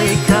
ないか